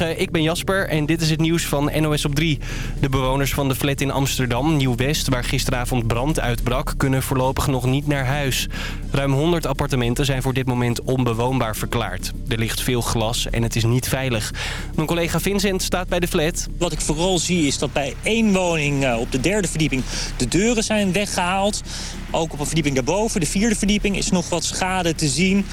Ik ben Jasper en dit is het nieuws van NOS op 3. De bewoners van de flat in Amsterdam, Nieuw-West, waar gisteravond brand uitbrak... kunnen voorlopig nog niet naar huis. Ruim 100 appartementen zijn voor dit moment onbewoonbaar verklaard. Er ligt veel glas en het is niet veilig. Mijn collega Vincent staat bij de flat. Wat ik vooral zie is dat bij één woning eh, op de derde verdieping de deuren zijn weggehaald. Ook op een verdieping daarboven, de vierde verdieping, is nog wat schade te zien.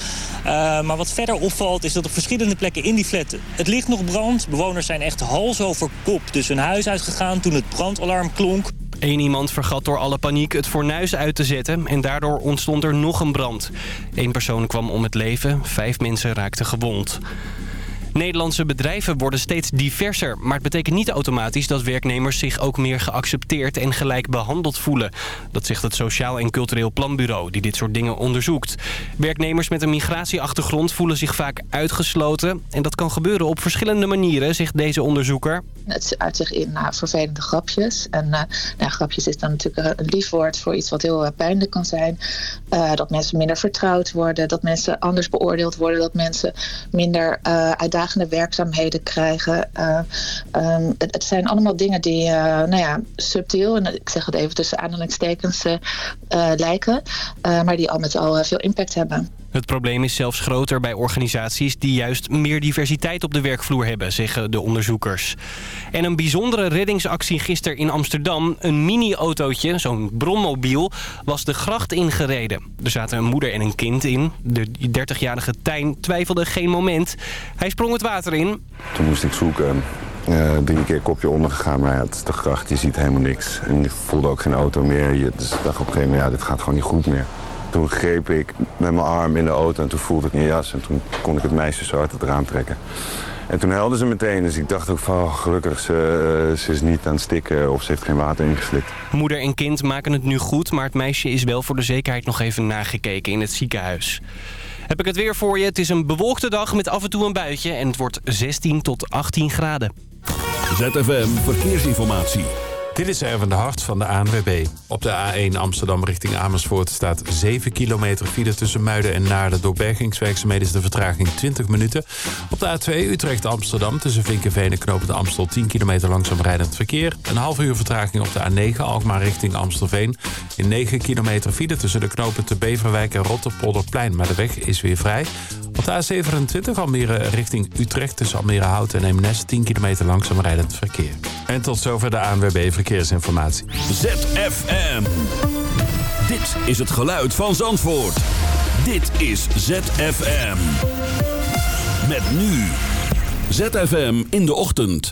Uh, maar wat verder opvalt is dat op verschillende plekken in die flat het licht nog brandt. Bewoners zijn echt hals over kop dus hun huis uitgegaan toen het brandalarm klonk. Eén iemand vergat door alle paniek het fornuis uit te zetten en daardoor ontstond er nog een brand. Eén persoon kwam om het leven, vijf mensen raakten gewond. Nederlandse bedrijven worden steeds diverser. Maar het betekent niet automatisch dat werknemers zich ook meer geaccepteerd en gelijk behandeld voelen. Dat zegt het Sociaal en Cultureel Planbureau die dit soort dingen onderzoekt. Werknemers met een migratieachtergrond voelen zich vaak uitgesloten. En dat kan gebeuren op verschillende manieren, zegt deze onderzoeker. Het uit zich in uh, vervelende grapjes. En uh, nou, grapjes is dan natuurlijk een lief woord voor iets wat heel uh, pijnlijk kan zijn. dat mensen minder vertrouwd worden, dat mensen anders beoordeeld worden, dat mensen minder uitdagend uitdagende werkzaamheden krijgen. Um, het, het, zijn allemaal dingen die uh, nou ja, subtiel, en ik zeg het even tussen aanhalingstekens, uh, lijken, maar die al met al veel impact hebben. Het probleem is zelfs groter bij organisaties die juist meer diversiteit op de werkvloer hebben, zeggen de onderzoekers. En een bijzondere reddingsactie gisteren in Amsterdam. Een mini-autootje, zo'n bronmobiel, was de gracht ingereden. Er zaten een moeder en een kind in. De 30-jarige Tijn twijfelde geen moment. Hij sprong het water in. Toen moest ik zoeken. Uh, drie keer kopje ondergegaan, maar ja, het de gracht, je ziet helemaal niks. En je voelde ook geen auto meer. Je, dus ik dacht op een gegeven moment, ja, dit gaat gewoon niet goed meer. Toen greep ik met mijn arm in de auto en toen voelde ik mijn jas. En toen kon ik het meisje zo uit het raam trekken. En toen helde ze meteen, dus ik dacht ook van oh, gelukkig, ze, uh, ze is niet aan het stikken of ze heeft geen water ingeslikt. Moeder en kind maken het nu goed, maar het meisje is wel voor de zekerheid nog even nagekeken in het ziekenhuis. Heb ik het weer voor je. Het is een bewolkte dag met af en toe een buitje en het wordt 16 tot 18 graden. ZFM Verkeersinformatie. Dit is Erwin de Hart van de ANWB. Op de A1 Amsterdam richting Amersfoort staat 7 kilometer file tussen Muiden en Naarden. Door bergingswerkzaamheden is de vertraging 20 minuten. Op de A2 Utrecht-Amsterdam tussen Vinkenveen en Knopende Amstel 10 kilometer langzaam rijdend verkeer. Een half uur vertraging op de A9 Alkmaar richting Amstelveen. In 9 kilometer file tussen de knopen te Beverwijk en Rotterpolderplein. Maar de weg is weer vrij. Op de A27 Almere richting Utrecht tussen Almere Hout en Eemnes 10 kilometer langzaam rijdend verkeer. En tot zover de ANWB Verkeersinformatie. ZFM. Dit is het geluid van Zandvoort. Dit is ZFM. Met nu. ZFM in de ochtend.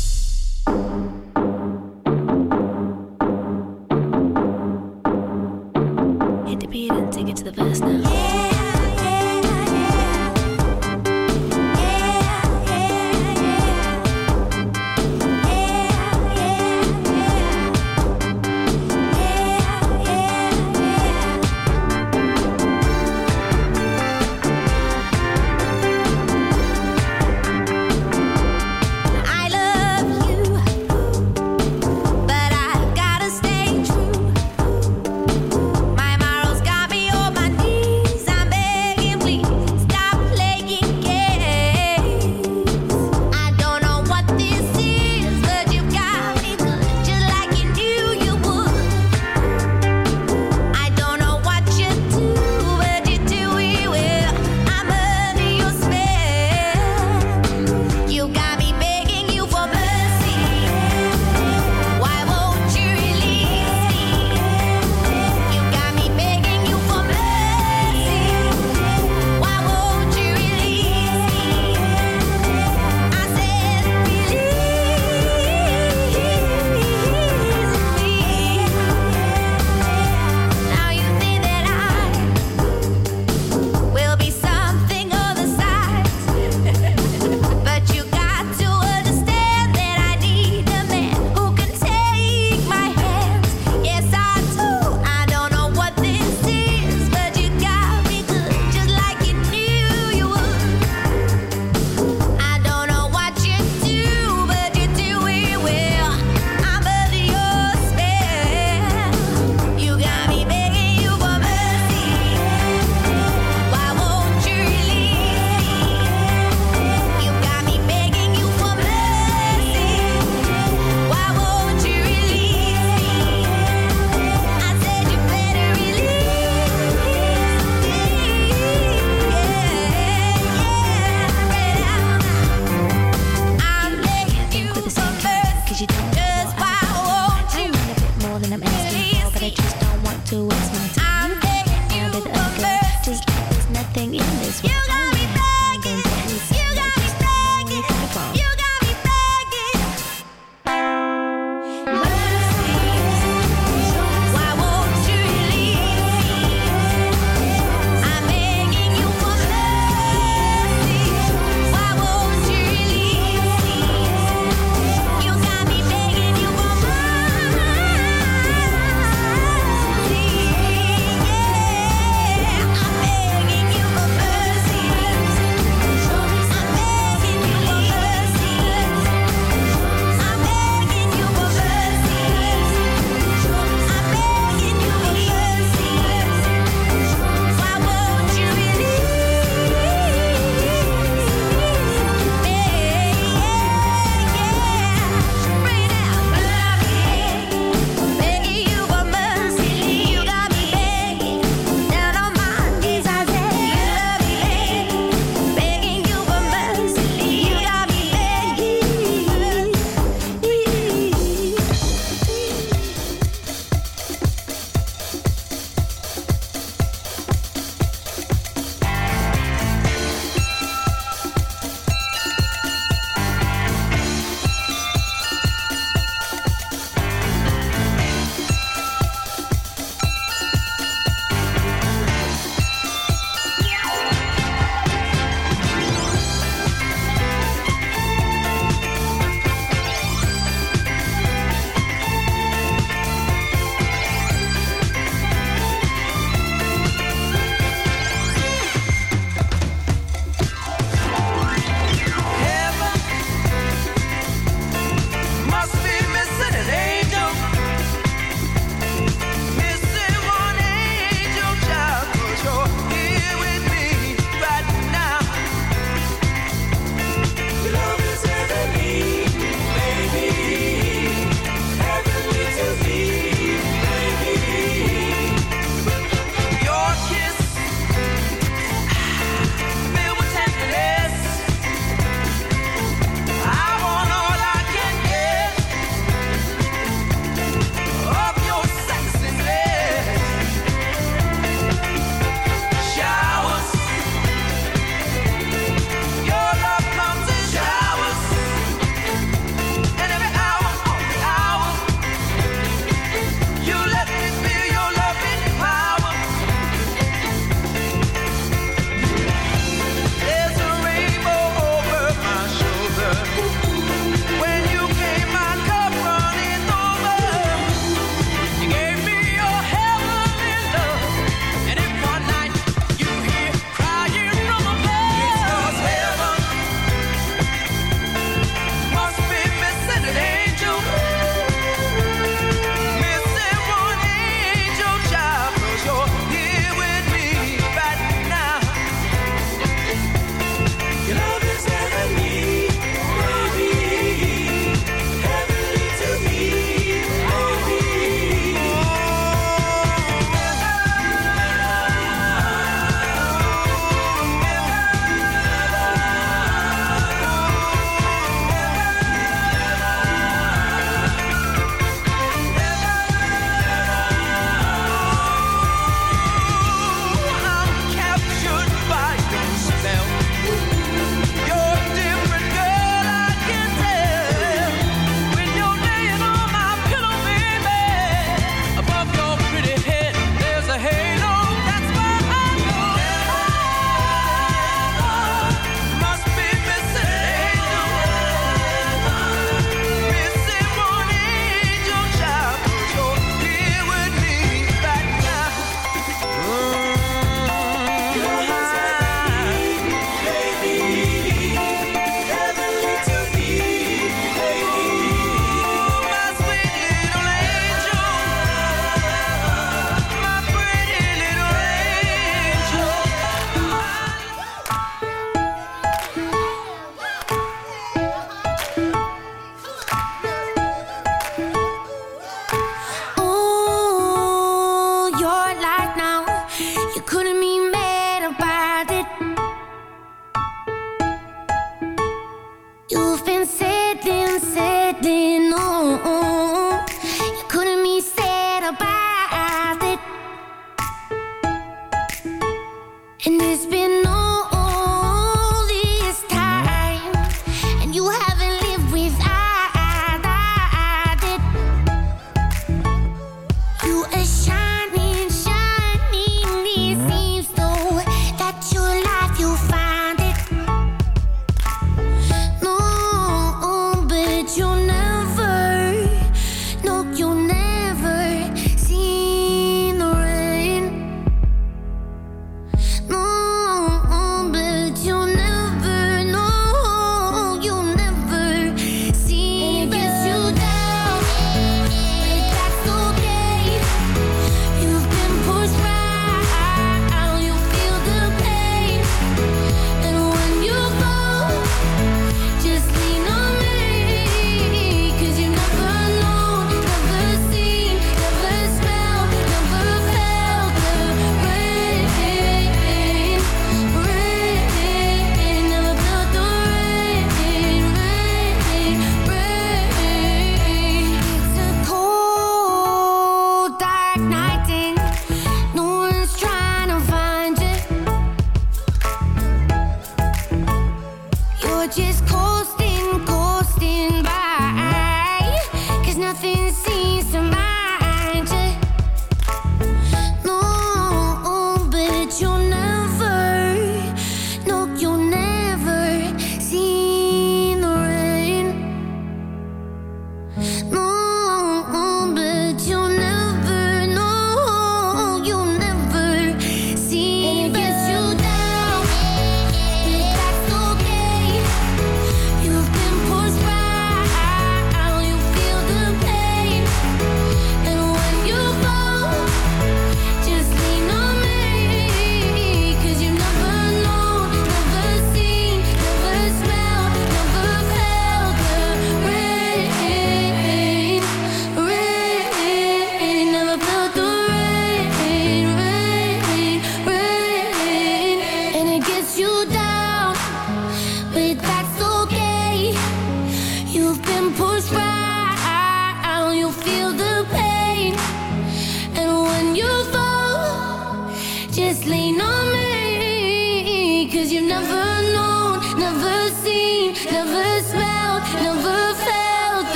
you find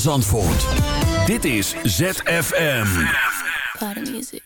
van Zandvoort. Dit is ZFM. Music.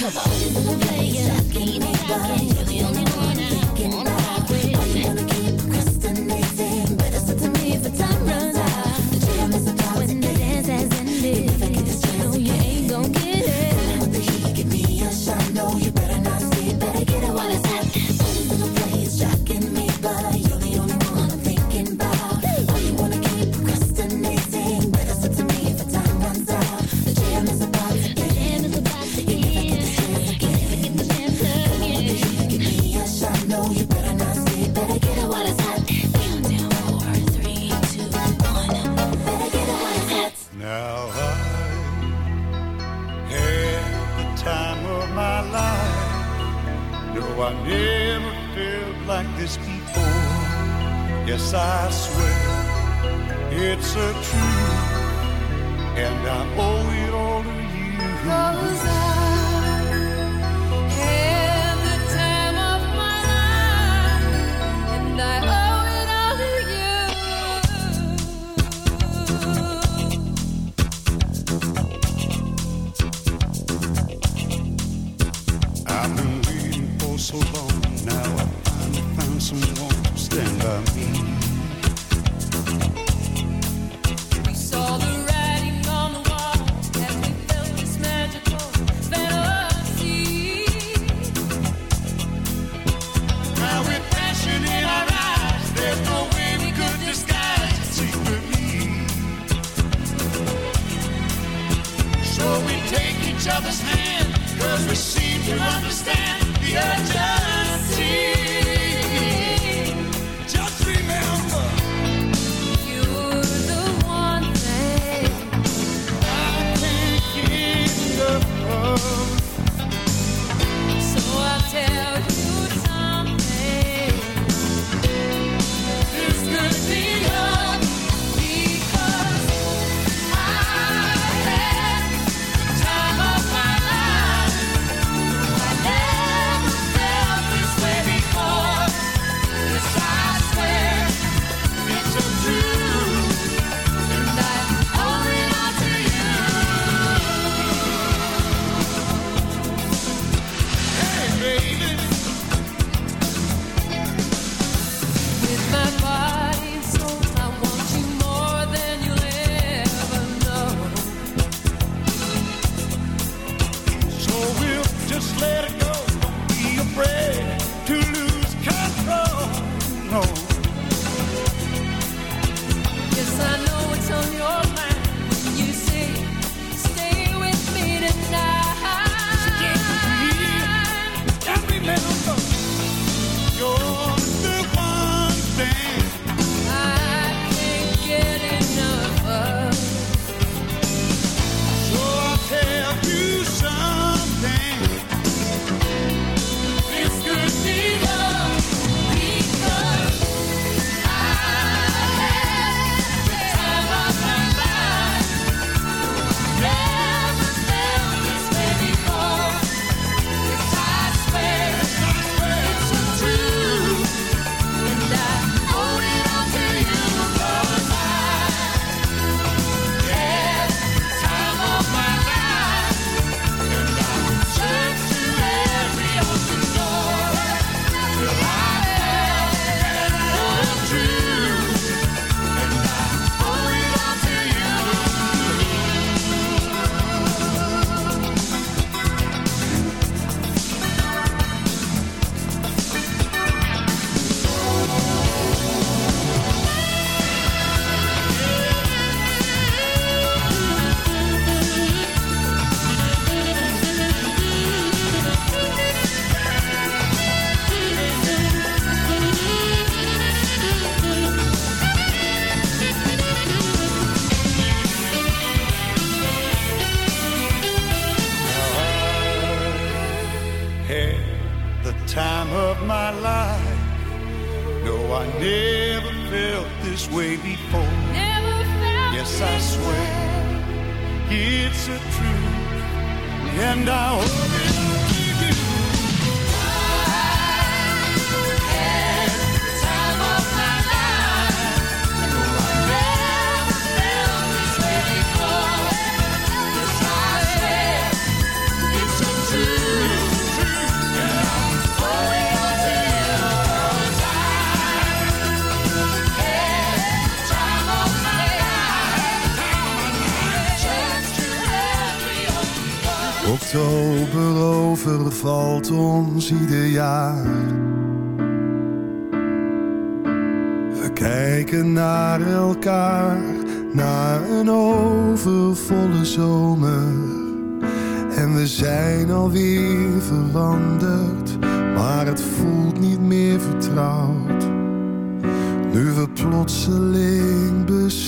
Come on,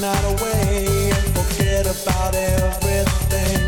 not away and forget about everything.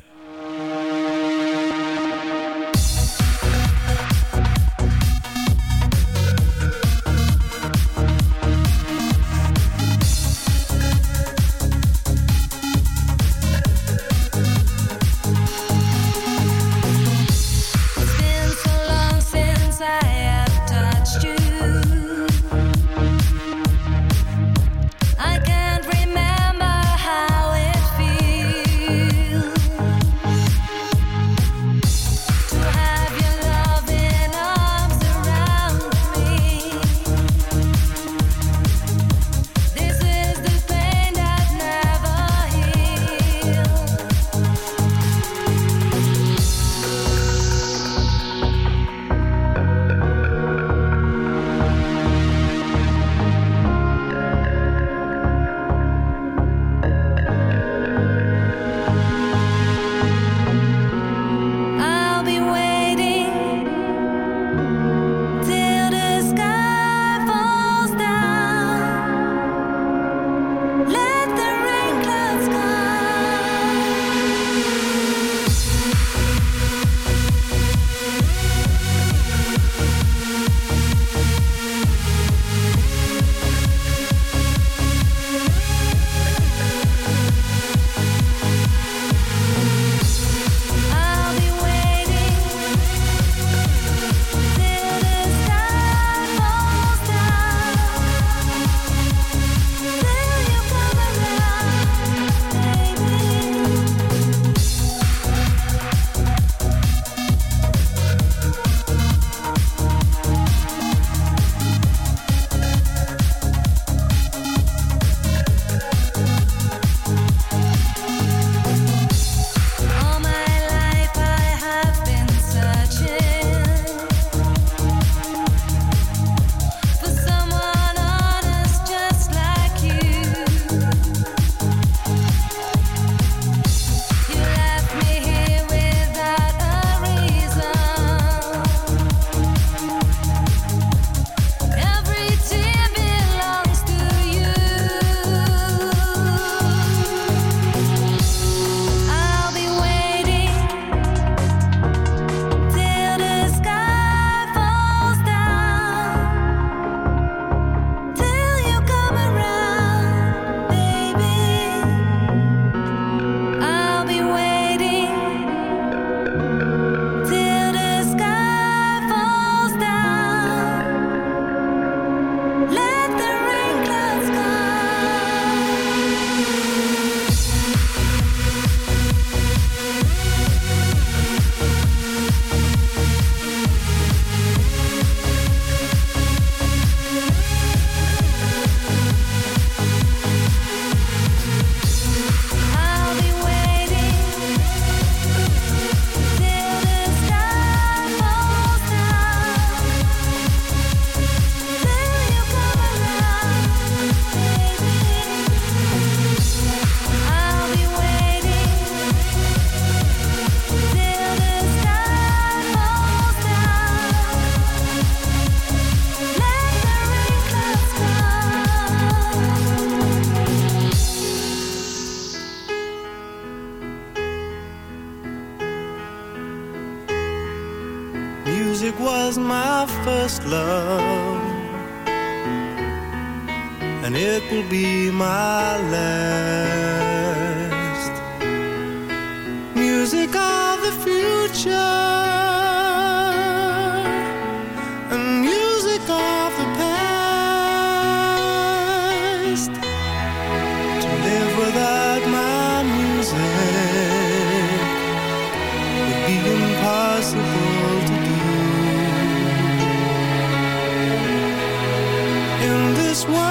this one